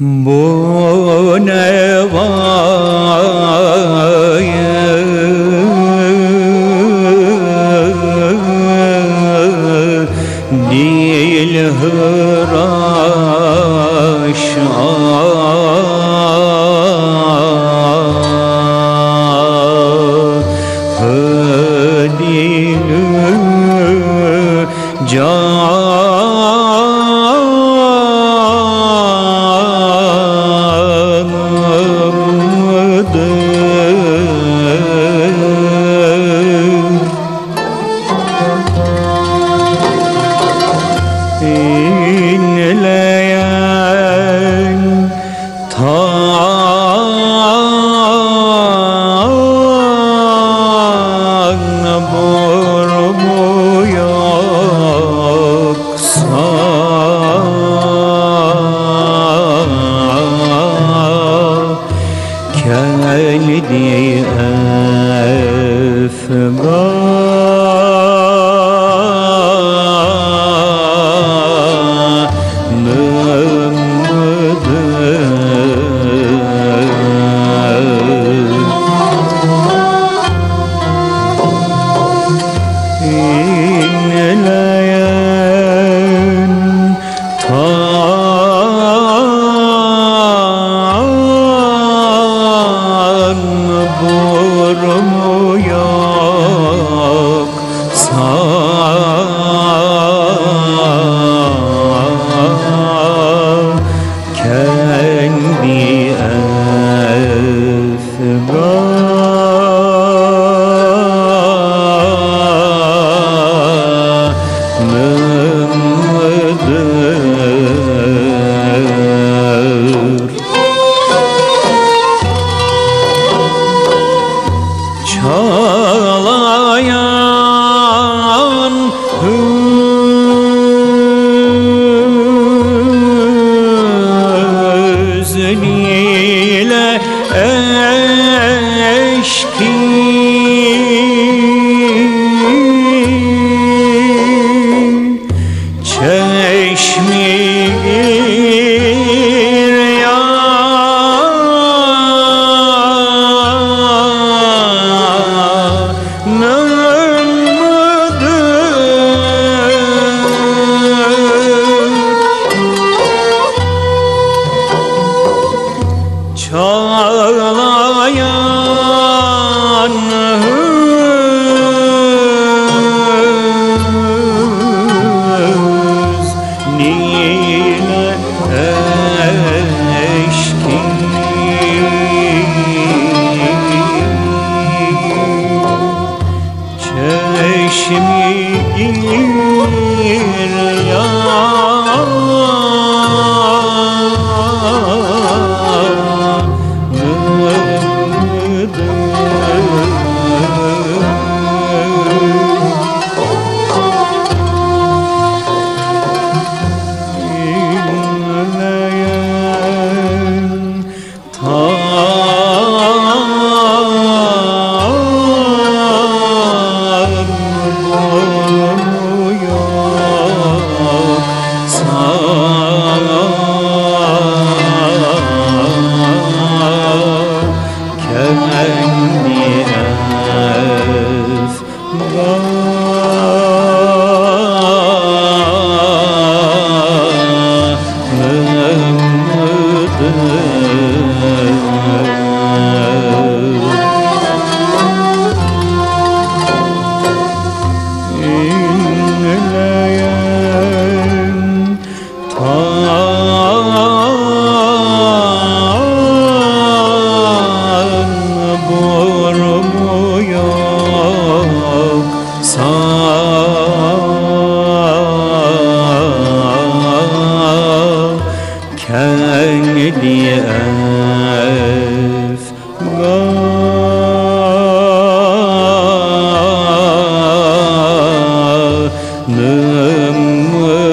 Bu ne vay keldi efganımdır kendi efganımdır çalayan değil ya لي ألف مرار نمدر